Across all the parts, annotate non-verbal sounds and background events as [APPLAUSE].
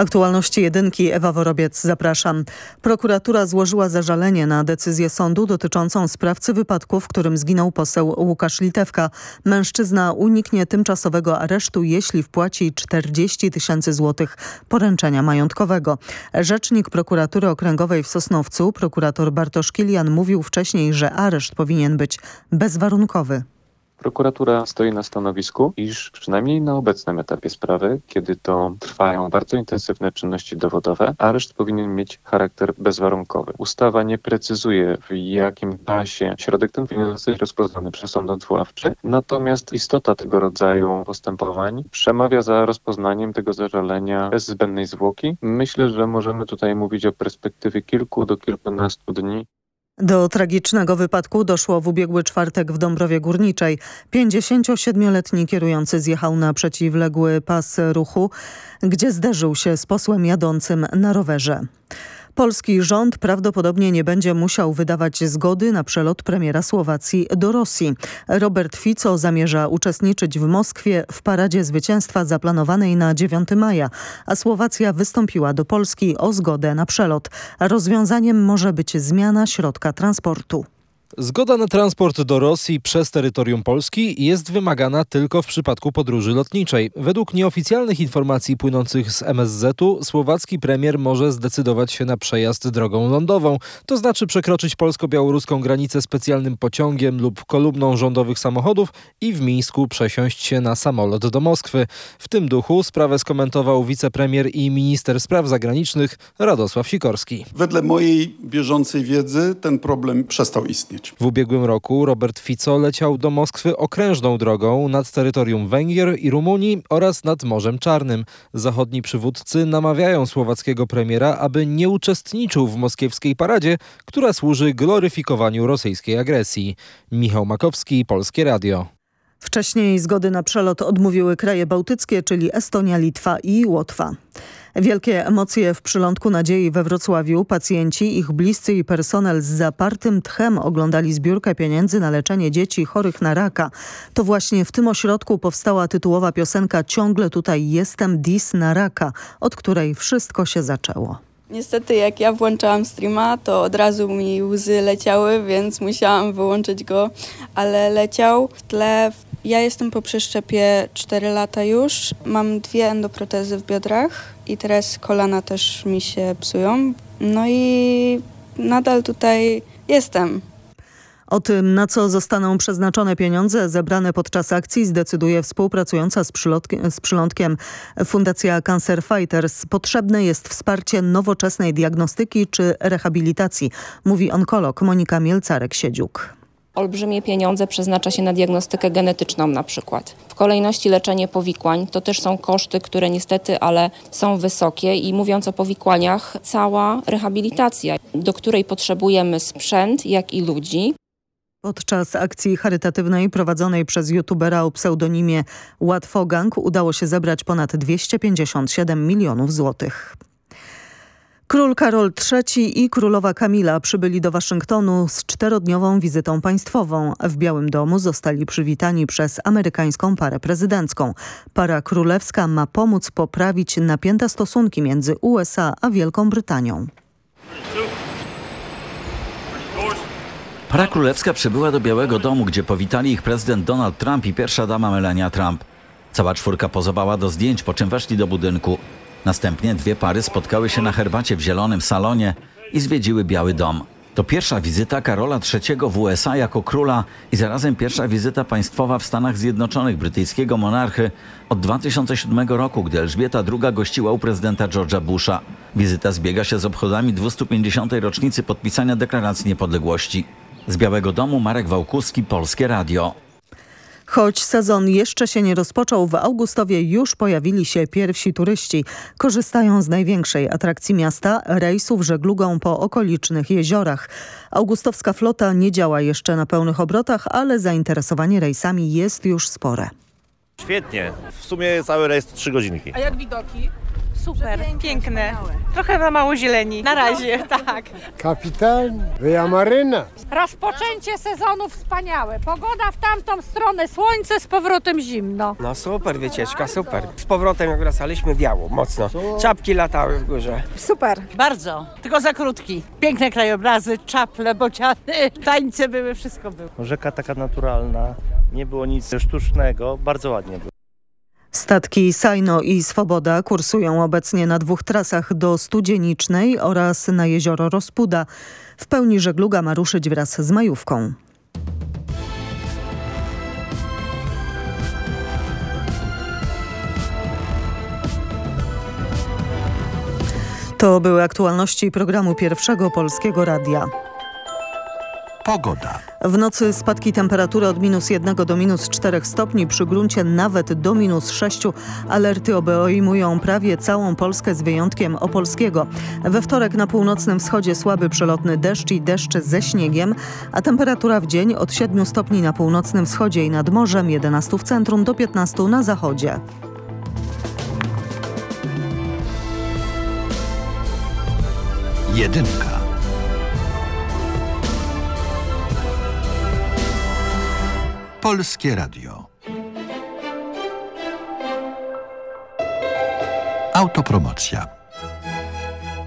Aktualności jedynki Ewa Worobiec, zapraszam. Prokuratura złożyła zażalenie na decyzję sądu dotyczącą sprawcy wypadku, w którym zginął poseł Łukasz Litewka. Mężczyzna uniknie tymczasowego aresztu, jeśli wpłaci 40 tysięcy złotych poręczenia majątkowego. Rzecznik prokuratury okręgowej w Sosnowcu, prokurator Bartosz Kilian mówił wcześniej, że areszt powinien być bezwarunkowy. Prokuratura stoi na stanowisku, iż przynajmniej na obecnym etapie sprawy, kiedy to trwają bardzo intensywne czynności dowodowe, areszt powinien mieć charakter bezwarunkowy. Ustawa nie precyzuje w jakim czasie środek ten powinien zostać rozpoznany przez sąd odwoławczy, natomiast istota tego rodzaju postępowań przemawia za rozpoznaniem tego zażalenia bez zbędnej zwłoki. Myślę, że możemy tutaj mówić o perspektywie kilku do kilkunastu dni. Do tragicznego wypadku doszło w ubiegły czwartek w Dąbrowie Górniczej. 57-letni kierujący zjechał na przeciwległy pas ruchu, gdzie zderzył się z posłem jadącym na rowerze. Polski rząd prawdopodobnie nie będzie musiał wydawać zgody na przelot premiera Słowacji do Rosji. Robert Fico zamierza uczestniczyć w Moskwie w paradzie zwycięstwa zaplanowanej na 9 maja, a Słowacja wystąpiła do Polski o zgodę na przelot. Rozwiązaniem może być zmiana środka transportu. Zgoda na transport do Rosji przez terytorium Polski jest wymagana tylko w przypadku podróży lotniczej. Według nieoficjalnych informacji płynących z MSZ-u słowacki premier może zdecydować się na przejazd drogą lądową, to znaczy przekroczyć polsko-białoruską granicę specjalnym pociągiem lub kolumną rządowych samochodów i w Mińsku przesiąść się na samolot do Moskwy. W tym duchu sprawę skomentował wicepremier i minister spraw zagranicznych Radosław Sikorski. Wedle mojej bieżącej wiedzy ten problem przestał istnieć. W ubiegłym roku Robert Fico leciał do Moskwy okrężną drogą nad terytorium Węgier i Rumunii oraz nad Morzem Czarnym. Zachodni przywódcy namawiają słowackiego premiera, aby nie uczestniczył w moskiewskiej paradzie, która służy gloryfikowaniu rosyjskiej agresji. Michał Makowski, Polskie Radio. Wcześniej zgody na przelot odmówiły kraje bałtyckie, czyli Estonia, Litwa i Łotwa. Wielkie emocje w przylądku nadziei we Wrocławiu. Pacjenci, ich bliscy i personel z zapartym tchem oglądali zbiórkę pieniędzy na leczenie dzieci chorych na raka. To właśnie w tym ośrodku powstała tytułowa piosenka Ciągle tutaj jestem, dis na raka, od której wszystko się zaczęło. Niestety jak ja włączałam streama, to od razu mi łzy leciały, więc musiałam wyłączyć go, ale leciał w tle. Ja jestem po przeszczepie 4 lata już. Mam dwie endoprotezy w biodrach i teraz kolana też mi się psują. No i nadal tutaj jestem. O tym, na co zostaną przeznaczone pieniądze zebrane podczas akcji zdecyduje współpracująca z, z przylądkiem Fundacja Cancer Fighters. Potrzebne jest wsparcie nowoczesnej diagnostyki czy rehabilitacji, mówi onkolog Monika Mielcarek-Siedziuk. Olbrzymie pieniądze przeznacza się na diagnostykę genetyczną na przykład. W kolejności leczenie powikłań to też są koszty, które niestety, ale są wysokie i mówiąc o powikłaniach, cała rehabilitacja, do której potrzebujemy sprzęt, jak i ludzi. Podczas akcji charytatywnej prowadzonej przez youtubera o pseudonimie Łatwogang udało się zebrać ponad 257 milionów złotych. Król Karol III i królowa Kamila przybyli do Waszyngtonu z czterodniową wizytą państwową. W Białym Domu zostali przywitani przez amerykańską parę prezydencką. Para królewska ma pomóc poprawić napięte stosunki między USA a Wielką Brytanią. Para królewska przybyła do Białego Domu, gdzie powitali ich prezydent Donald Trump i pierwsza dama Melania Trump. Cała czwórka pozowała do zdjęć, po czym weszli do budynku. Następnie dwie pary spotkały się na herbacie w zielonym salonie i zwiedziły Biały Dom. To pierwsza wizyta Karola III w USA jako króla i zarazem pierwsza wizyta państwowa w Stanach Zjednoczonych brytyjskiego monarchy od 2007 roku, gdy Elżbieta II gościła u prezydenta George'a Busha. Wizyta zbiega się z obchodami 250. rocznicy podpisania Deklaracji Niepodległości. Z Białego Domu Marek Wałkuski, Polskie Radio. Choć sezon jeszcze się nie rozpoczął, w Augustowie już pojawili się pierwsi turyści. Korzystają z największej atrakcji miasta, rejsów żeglugą po okolicznych jeziorach. Augustowska flota nie działa jeszcze na pełnych obrotach, ale zainteresowanie rejsami jest już spore. Świetnie. W sumie cały rejs 3 godzinki. A jak widoki? Super, piękne. Trochę za mało zieleni. Na razie, tak. Kapitalnie. Wyjamaryna. Rozpoczęcie sezonu wspaniałe. Pogoda w tamtą stronę, słońce z powrotem zimno. No super wycieczka, super. Z powrotem jak wracaliśmy wiało, mocno. Czapki latały w górze. Super. Bardzo, tylko za krótki. Piękne krajobrazy, czaple, bociany, [LAUGHS] tańce były, wszystko było. Rzeka taka naturalna, nie było nic sztucznego, bardzo ładnie było. Statki Sajno i Swoboda kursują obecnie na dwóch trasach do Studzienicznej oraz na jezioro Rozpuda. W pełni żegluga ma ruszyć wraz z majówką. To były aktualności programu Pierwszego Polskiego Radia. Pogoda. W nocy spadki temperatury od minus 1 do minus 4 stopni, przy gruncie nawet do minus 6. Alerty obejmują prawie całą Polskę z wyjątkiem opolskiego. We wtorek na północnym wschodzie słaby przelotny deszcz i deszcz ze śniegiem, a temperatura w dzień od 7 stopni na północnym wschodzie i nad morzem, 11 w centrum do 15 na zachodzie. Jedynka. Polskie Radio. Autopromocja.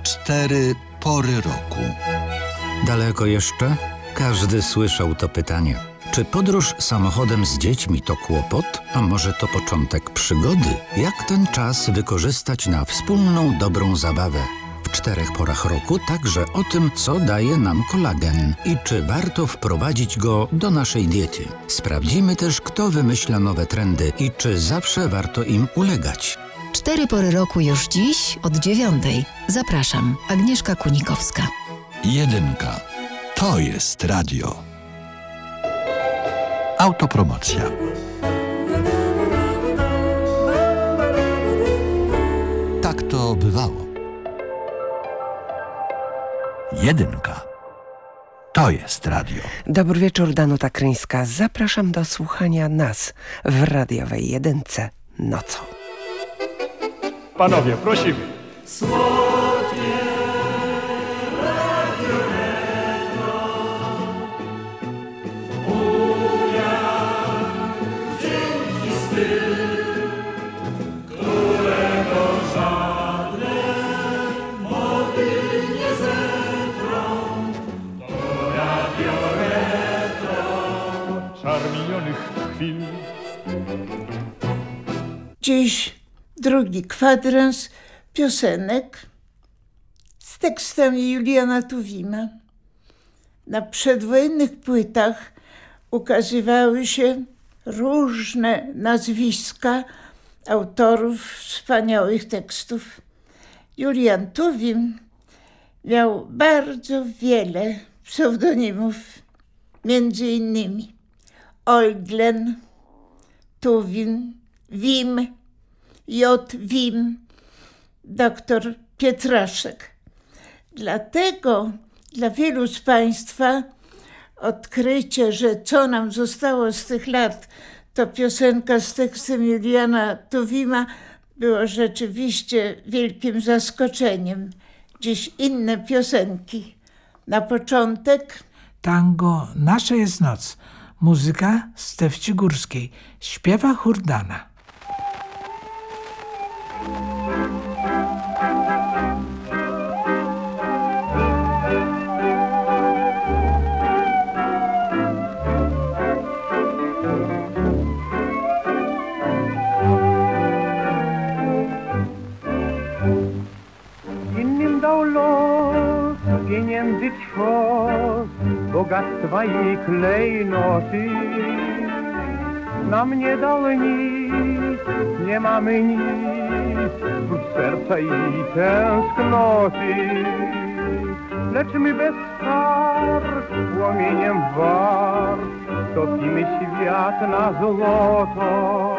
Cztery pory roku. Daleko jeszcze? Każdy słyszał to pytanie. Czy podróż samochodem z dziećmi to kłopot, a może to początek przygody? Jak ten czas wykorzystać na wspólną dobrą zabawę? W czterech porach roku także o tym, co daje nam kolagen i czy warto wprowadzić go do naszej diety. Sprawdzimy też, kto wymyśla nowe trendy i czy zawsze warto im ulegać. Cztery pory roku już dziś od dziewiątej. Zapraszam, Agnieszka Kunikowska. Jedynka. To jest radio. Autopromocja. Tak to bywało. Jedynka. To jest radio. Dobry wieczór, Danuta Kryńska. Zapraszam do słuchania nas w radiowej jedynce nocą. Panowie, prosimy. Czarminionych drugi kwadrans piosenek z tekstami Juliana Tuwima. Na przedwojennych płytach ukazywały się różne nazwiska autorów wspaniałych tekstów. Julian Tuwim miał bardzo wiele pseudonimów, między innymi Olglen, Tuwim, Wim, J. Wim, doktor Pietraszek. Dlatego dla wielu z Państwa odkrycie, że co nam zostało z tych lat, to piosenka z tekstem Juliana Tuwima, było rzeczywiście wielkim zaskoczeniem. Dziś inne piosenki. Na początek Tango Nasza jest noc. Muzyka Stefci Górskiej. Śpiewa Hurdana. Innym dał los pieniędzy ćwos, bogactwa i klejnoty. Nam nie dał nic, nie mamy nic, prócz serca i tęsknoty. Lecz my bez skarg, płomieniem wart, topimy świat na złoto.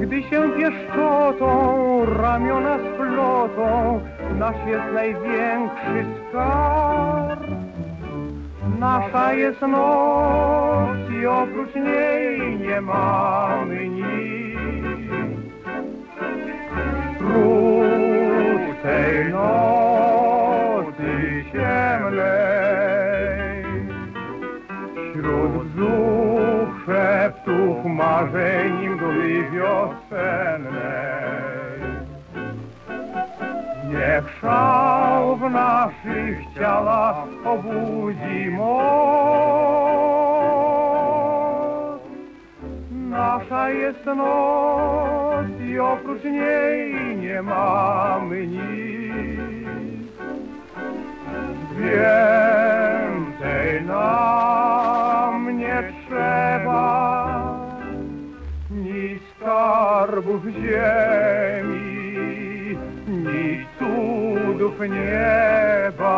Gdy się pieszczotą ramiona splotą, nasz jest największy skarb. Nasza jest noc i oprócz niej nie mamy nic. Wśród tej nocy ciemnej, wśród wzów szeptów marzeń mgły wiosennej. Niech w naszych ciałach obudzi moc. Nasza jest noc i oprócz niej nie mamy nic. Więcej nam nie trzeba ni skarbów ziemi, cudów nieba,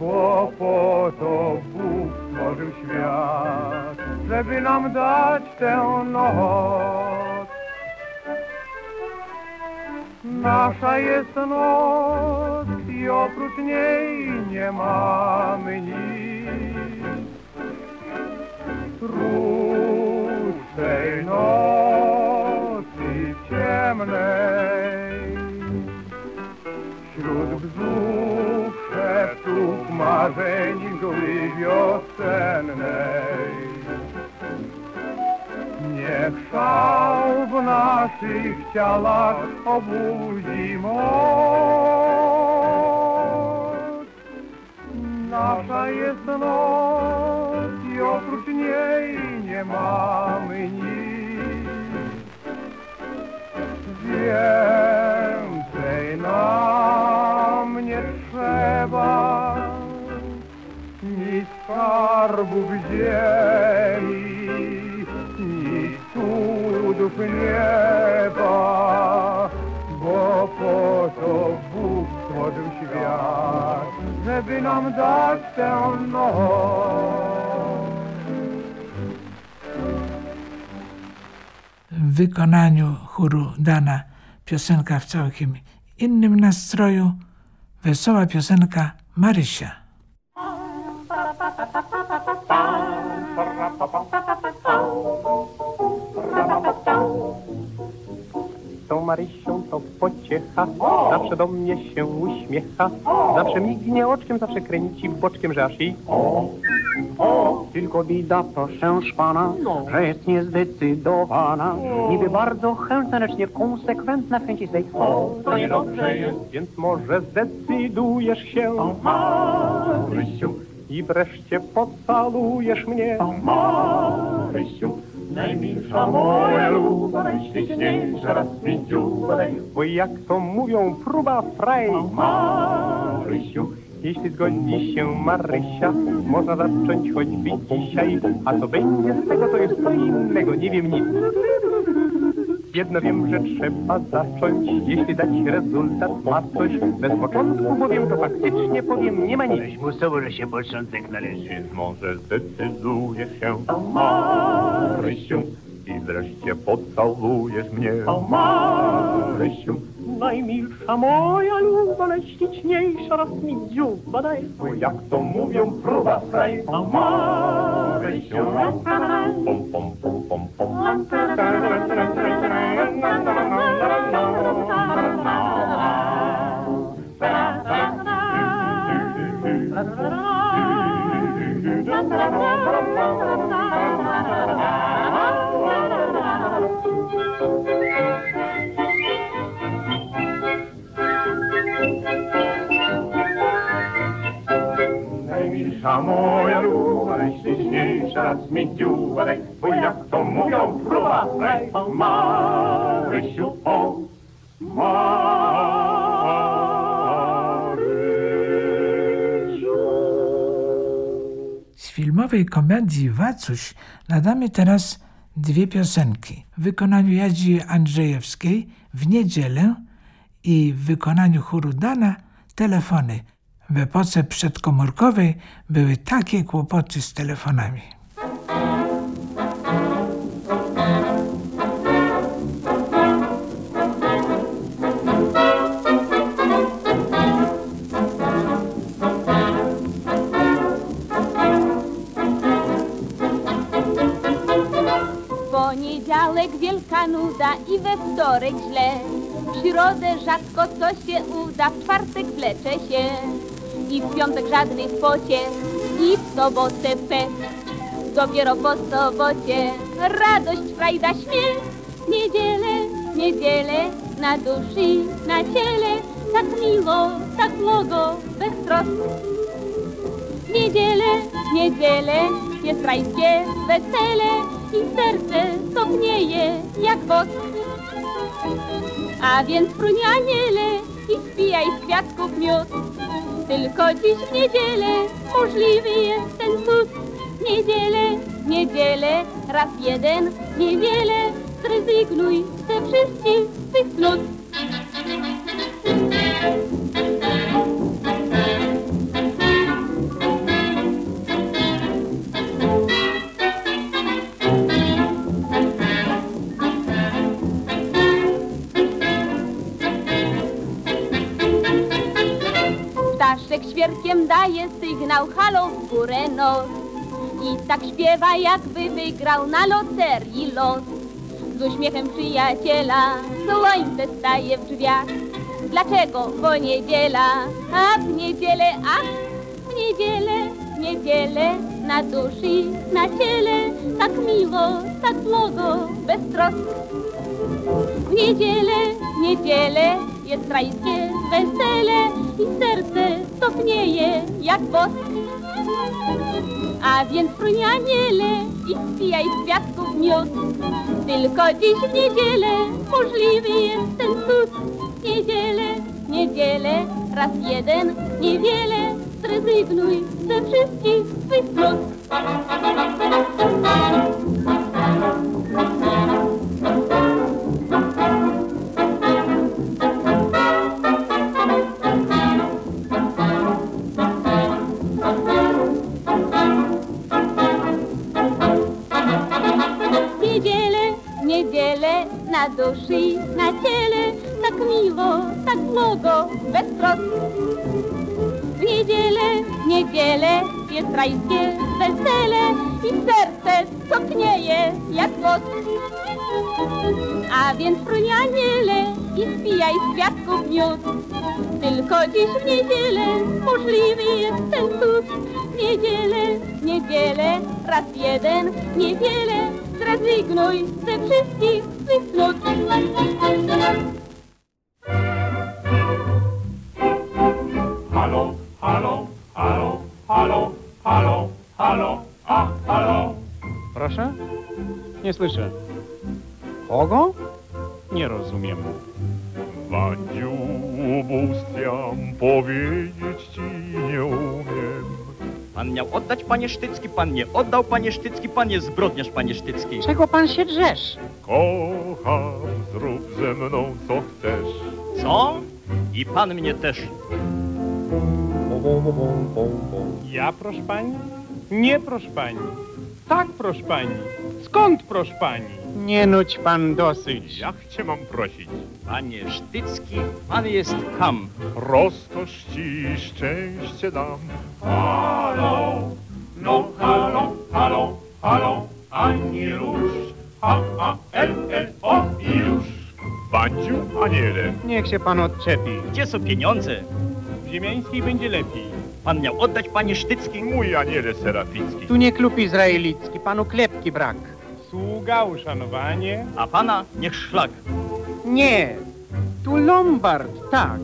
bo po to Bóg stworzył świat, żeby nam dać tę noc. Nasza jest noc i oprócz niej nie mamy nic. Tej nocy ciemnej, bzów szeptów marzeń mgły wiosennej, Niech szał w naszych ciałach obudzi moc. Nasza jest noc i oprócz niej nie mamy nic. Więcej nam nie trzeba ni skarbów ziemi, ni cudów nieba, bo po to Bóg stworzył świat, żeby nam dać tę noc. W wykonaniu chóru Dana piosenka w całkiem innym nastroju. Wesoła piosenka Marysia. Tą Marysią to pociecha, zawsze do mnie się uśmiecha, zawsze mignie oczkiem, zawsze kręci boczkiem, że aż jej Tylko bida, proszę pana, że jest niezdecydowana. Niby bardzo chętna, lecz niekonsekwentna w chęci swej. O, to niedobrze jest, więc może zdecydujesz się, Marysiu, i wreszcie pocalujesz mnie, Marysiu. Najmilsza moja luba, najśliczniejsza raz daj. Bo jak to mówią, próba fraj, Marysiu. Jeśli zgodzi się Marysia, można zacząć choćby dzisiaj. A co będzie z tego, to jest co innego, nie wiem nic. Jedno wiem, że trzeba zacząć, jeśli dać rezultat ma coś. Bez początku bowiem to faktycznie powiem, nie ma nic. Musowo, że się początek należy. Więc może zdecydujesz się, Marysiu, i wreszcie pocałujesz mnie, Marysiu. Najmilsza moja luba, najśliczniejsza raz mi dziuba daj. Bo jak to mówią, próba fraj, Marysiu. Pom, pom, pom, pom, pom. Najmilsza moja luba, najśliczniejsza raz mi dziuba daj, bo jak to mówią, próba fraj, Marysiu, o, Z filmowej komedii Wacuś nadamy teraz dwie piosenki. W wykonaniu Jadzi Andrzejewskiej w niedzielę i w wykonaniu chóru Dana telefony. W epoce przedkomórkowej były takie kłopoty z telefonami. Poniedziałek wielka nuda i we wtorek źle. w środę rzadko co się uda, w czwartek wlecze się i w piątek żadnych pociech i w sobotę pech. Dopiero po sobocie radość, frajda, śmiech. Niedzielę, niedzielę na duszy, na ciele, tak miło, tak młogo, bez trosk. Niedzielę, niedzielę jest rajskie wesele i serce topnieje jak wosk. A więc fruń aniele i spijaj z kwiatków miód. Tylko dziś w niedzielę możliwy jest ten cud. Niedzielę, niedzielę, raz jeden, niewiele, zrezygnuj ze wszystkich swych cnót. Ptaszek świerkiem daje sygnał, halo w górę nos. I tak śpiewa, jakby wygrał na loterii los. Z uśmiechem przyjaciela słońce staje w drzwiach. Dlaczego? Bo niedziela, a w niedzielę, ach, w niedzielę, w niedzielę, na duszy, na ciele, tak miło, tak długo, bez trosk. W niedzielę, w niedzielę jest rajskie wesele i serce topnieje jak wosk. A więc fruń aniele i spijaj z kwiatków miód. Tylko dziś w niedzielę możliwy jest ten cud. Niedzielę, niedzielę, raz jeden, niewiele, zrezygnuj ze wszystkich swych trud. Rajskie wesele i serce topnieje jak wosk. A więc fruń aniele i spijaj z kwiatków miód. Tylko dziś w niedzielę możliwy jest ten cud. Niedzielę, niedzielę, raz jeden, niewiele, zrezygnuj ze wszystkich panie Sztycki, pan nie oddał, panie Sztycki, pan jest zbrodniarz, panie Sztycki. Czego pan się drzesz? Kocham, zrób ze mną co chcesz. Co? I pan mnie też. Ja, proszę pani? Nie, proszę pani. Tak, proszę pani. Skąd, proszę pani? Nie nudź pan dosyć. Jak cię mam prosić? Panie Sztycki, pan jest ham. Rozkosz ci szczęście dam. Halo, no halo, halo, halo, ani róż. A, A, L, L, O i już. Wadziu, aniele. Niech się pan odczepi. Gdzie są pieniądze? W Ziemiańskiej będzie lepiej. Pan miał oddać, panie Sztycki. Mój aniele seraficki. Tu nie klub izraelicki, panu klepki brak. Sługa, uszanowanie. A pana niech szlak. Nie, tu Lombard, tak.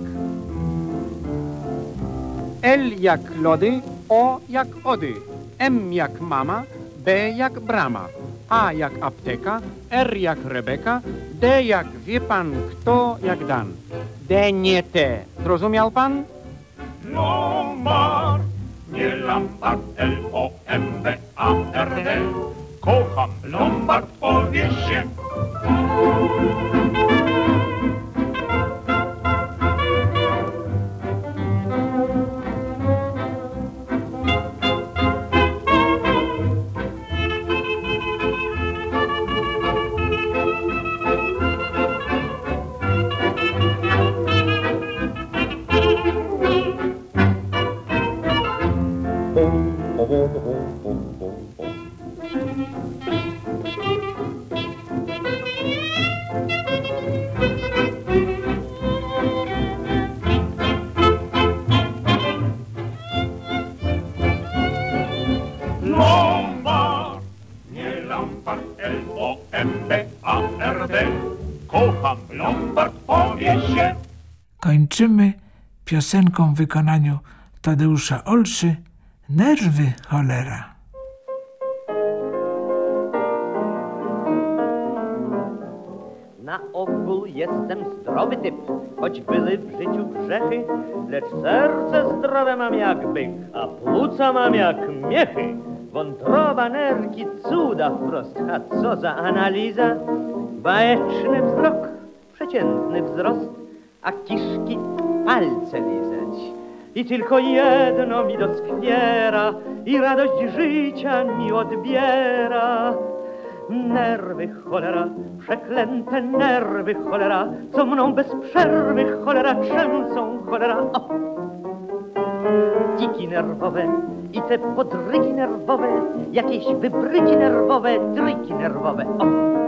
L jak lody, O jak ody, M jak mama, B jak brama, A jak apteka, R jak Rebeka, D jak wie pan kto jak Dan. D nie T. Zrozumiał pan? Lombard, nie Lampard, L-O-M-B-A-R-D. Kocham Lombard, powiesz się. Piosenką w wykonaniu Tadeusza Olszy Nerwy cholera. Na ogół jestem zdrowy typ, choć były w życiu grzechy, lecz serce zdrowe mam jak byk, a płuca mam jak miechy. Wątroba, nerki, cuda wprost, a co za analiza? Bajeczny wzrok, przeciętny wzrost, a kiszki palce lizać. I tylko jedno mi doskwiera i radość życia mi odbiera. Nerwy cholera, przeklęte nerwy cholera, co mną bez przerwy cholera trzęsą cholera. O! Tiki nerwowe i te podrygi nerwowe, jakieś wybryki nerwowe, tryki nerwowe. O!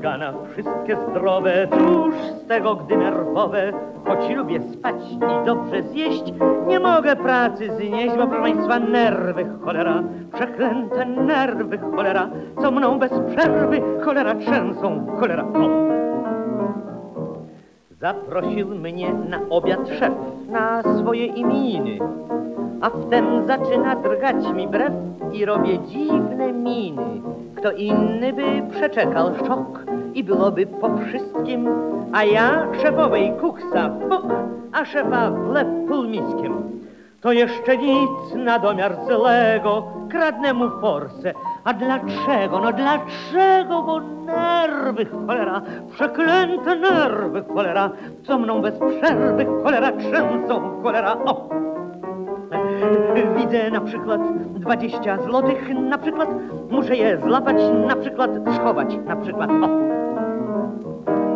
Organa wszystkie zdrowe, cóż z tego, gdy nerwowe, choć lubię spać i dobrze zjeść, nie mogę pracy znieść, bo proszę Państwa, nerwy cholera, przeklęte nerwy cholera, co mną bez przerwy cholera trzęsą cholera. O! Zaprosił mnie na obiad szef na swoje imieniny, a wtem zaczyna drgać mi brew i robię dziwne miny. Kto inny by przeczekał szok i byłoby po wszystkim, a ja szefowej kuksa w bok, a szefa w lep półmiskiem. To jeszcze nic na domiar złego, kradnę mu forsę. A dlaczego? No dlaczego? Bo nerwy cholera, przeklęte nerwy cholera, co mną bez przerwy cholera trzęsą cholera. O! Widzę na przykład dwadzieścia złotych, na przykład muszę je złapać, na przykład schować, na przykład. O!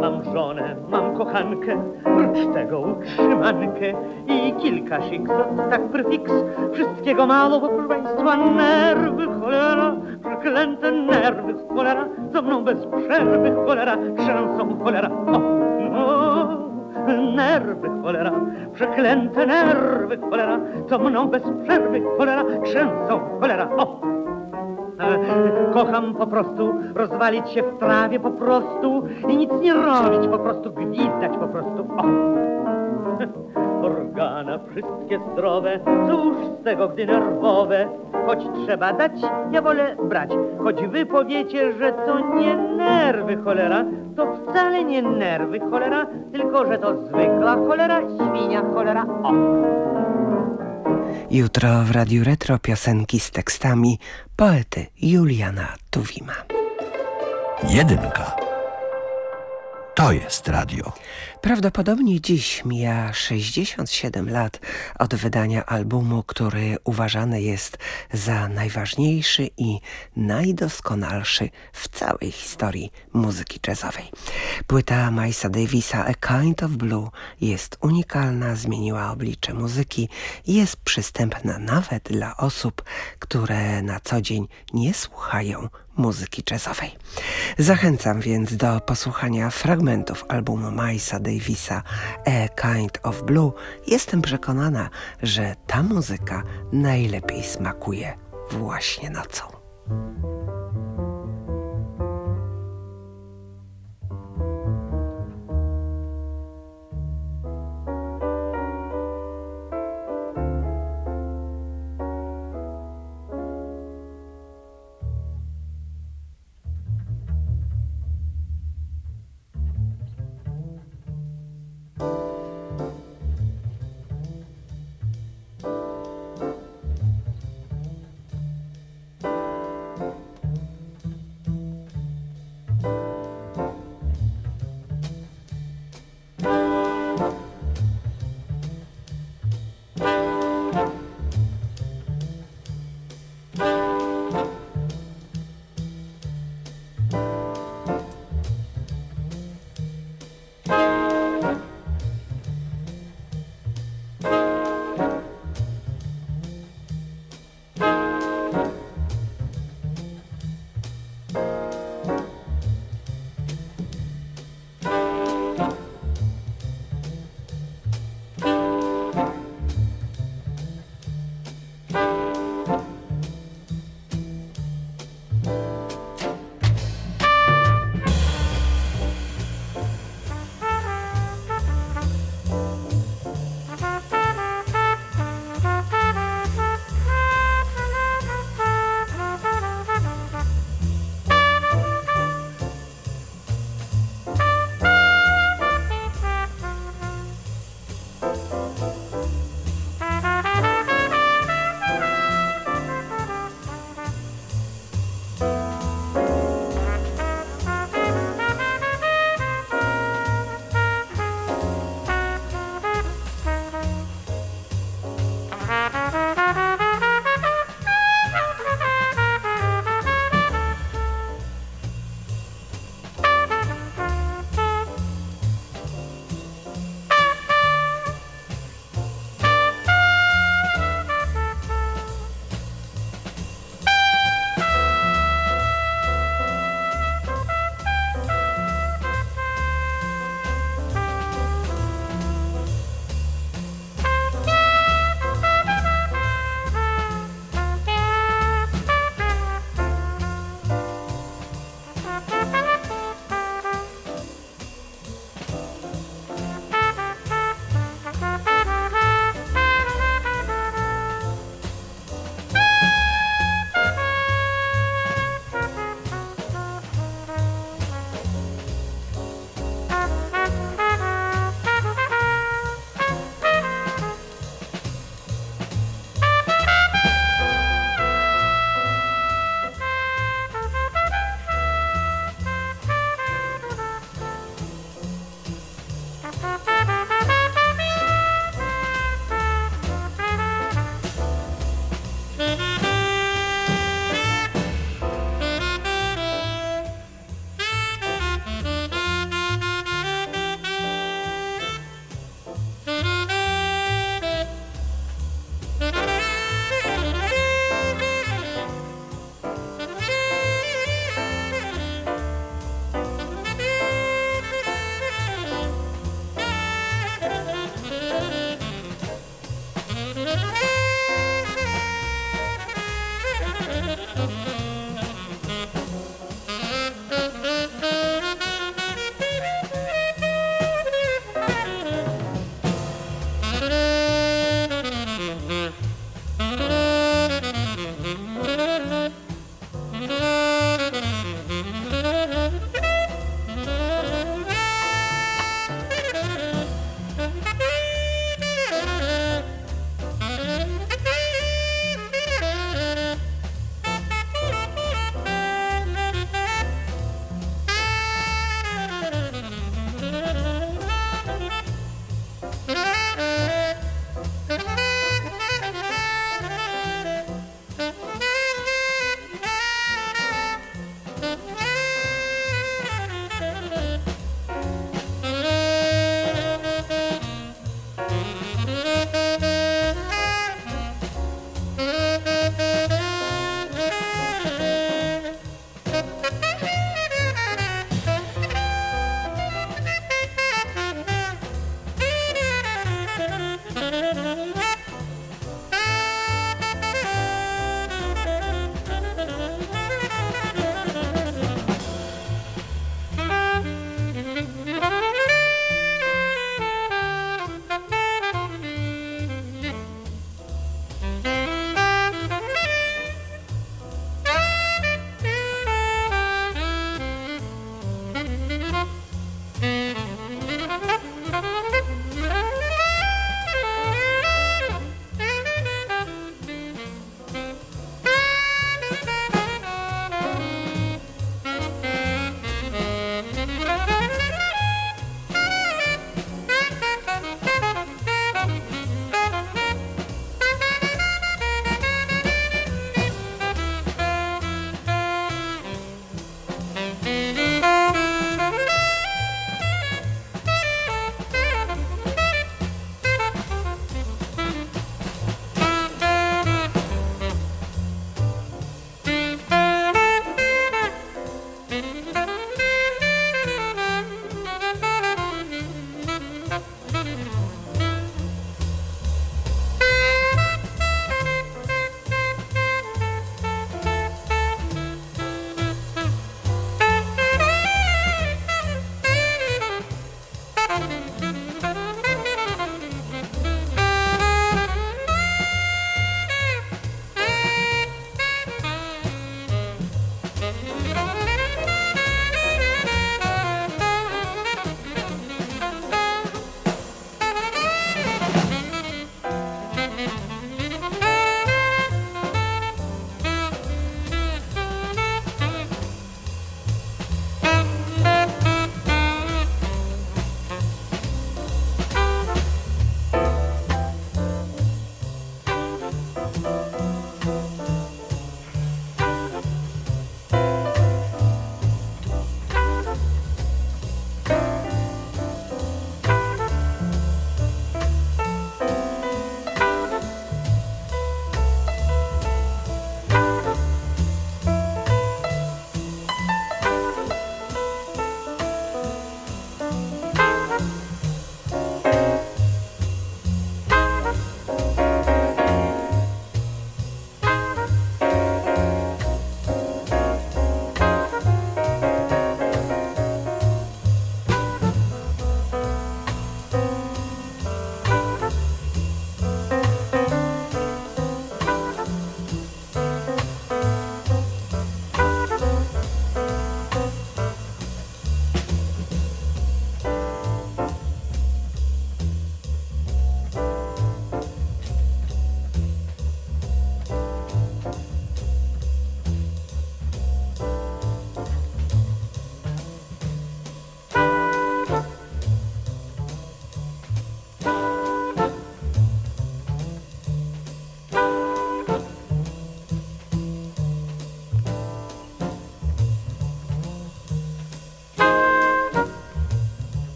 Mam żonę, mam kochankę, prócz tego utrzymankę i kilka siksot, tak prefiks. Wszystkiego mało, bo proszę Państwa, nerwy cholera, przeklęte nerwy cholera, co mną bez przerwy cholera, trzęsą cholera. O, nerwy cholera, przeklęte nerwy cholera, co mną bez przerwy cholera, trzęsą cholera. O! Kocham po prostu rozwalić się w trawie po prostu i nic nie robić, po prostu gwizdać po prostu. O! [LAUGHS] Organa wszystkie zdrowe, cóż z tego, gdy nerwowe, choć trzeba dać, ja wolę brać. Choć wy powiecie, że to nie nerwy cholera, to wcale nie nerwy cholera, tylko że to zwykła cholera, świnia cholera. O! Jutro w Radiu Retro piosenki z tekstami poety Juliana Tuwima. Jedynka. To jest radio. Prawdopodobnie dziś mija 67 lat od wydania albumu, który uważany jest za najważniejszy i najdoskonalszy w całej historii muzyki jazzowej. Płyta Milesa Davisa A Kind of Blue jest unikalna, zmieniła oblicze muzyki i jest przystępna nawet dla osób, które na co dzień nie słuchają muzyki jazzowej. Zachęcam więc do posłuchania fragmentów albumu Milesa Davisa A Kind of Blue. Jestem przekonana, że ta muzyka najlepiej smakuje właśnie nocą.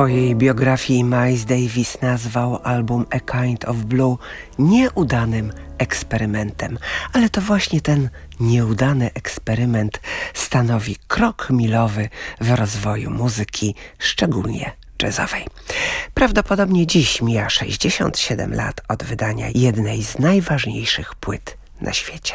Swojej biografii Miles Davis nazwał album A Kind of Blue nieudanym eksperymentem, ale to właśnie ten nieudany eksperyment stanowi krok milowy w rozwoju muzyki, szczególnie jazzowej. Prawdopodobnie dziś mija 67 lat od wydania jednej z najważniejszych płyt na świecie.